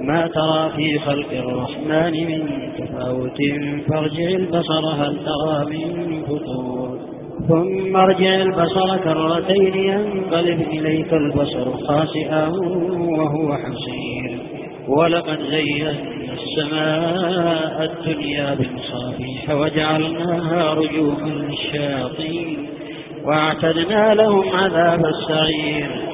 ما ترى في خلق الرحمن من تفاوت؟ فارجع البصر هل ترى من فطور؟ ثم ارجع البصر كرتين ينقلب إليك البصر خاسئا وهو حصير. ولقد زينا السماء الدنيا بمصابيح وجعلناها رجوما للشياطين واعتدنا لهم عذاب السعير.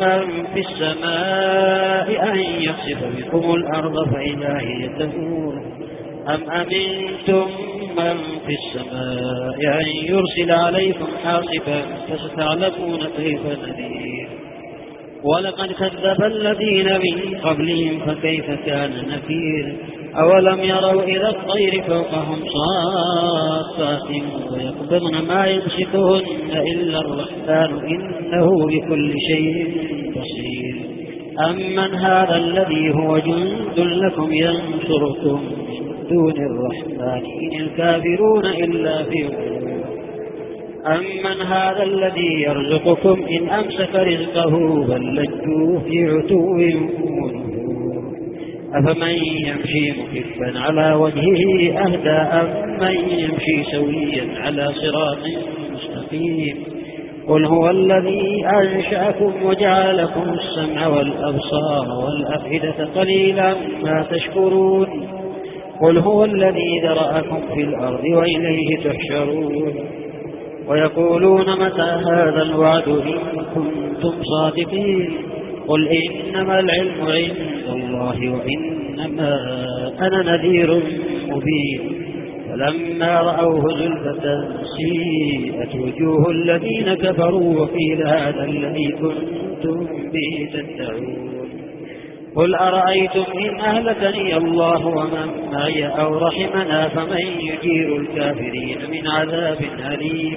من في السماء أن يخسف بكم الأرض فإذا هي تمور أم أمنتم من في السماء أن يرسل عليكم حاصبا فستعلمون كيف نذير؟ ولقد كذب الذين من قبلهم فكيف كان نكير؟ أولم يروا إلى الطير فوقهم صافات ويقبضن ما يمسكهن إلا الرحمن إنه بكل شيء بصير. أمن هذا الذي هو جند لكم ينصركم من دون الرحمن إن الكافرون إلا في أمن هذا الذي يرزقكم إن أمسك رزقه بل لجوا في عتو أفمن يمشي مكفا على وجهه أهدى أم من يمشي سويا على صراط مستقيم. قل هو الذي أنشأكم وجعل لكم السمع والأبصار والأفئدة قليلا ما تشكرون. قل هو الذي ذرأكم في الأرض وإليه تحشرون. ويقولون متى هذا الوعد إن كنتم صادقين؟ قل إنما العلم عند الله وإنما أنا نذير مبين. فلما رأوه زلفة سيئت وجوه الذين كفروا وقيل هذا الذي كنتم به تدعون. قل أرأيتم إن أهلكني الله ومن معي أو رحمنا فمن يجير الكافرين من عذاب أليم.